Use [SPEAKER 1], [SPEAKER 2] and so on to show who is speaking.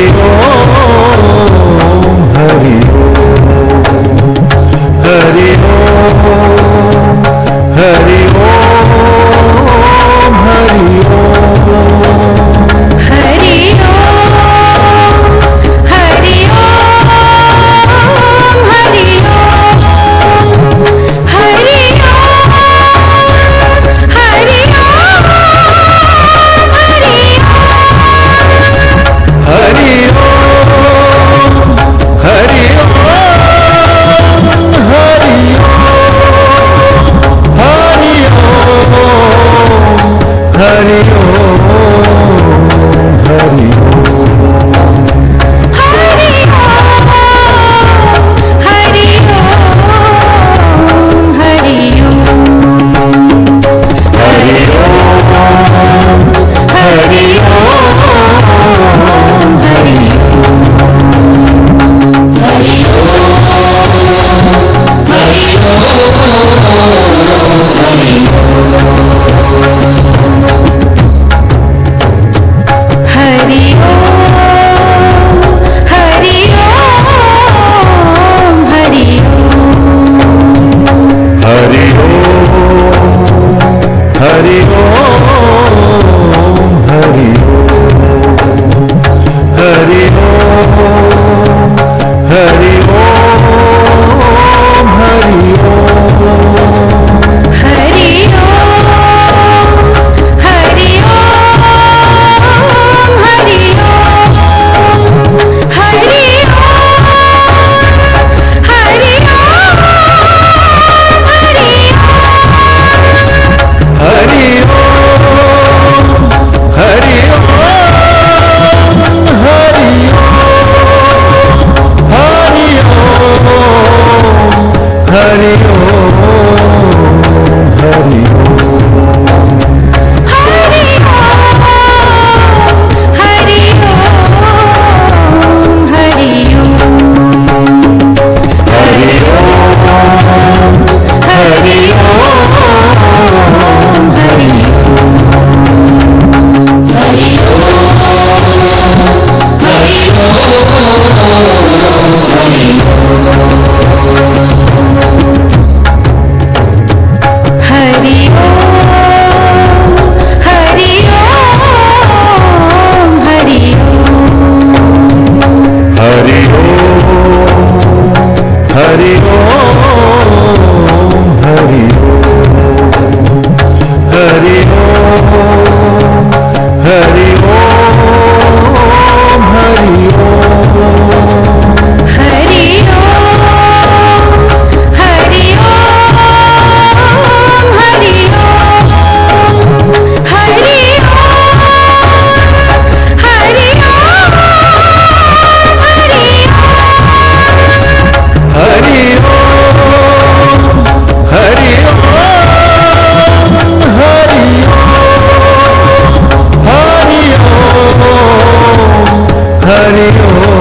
[SPEAKER 1] oh. Hariom Hari Om Hari O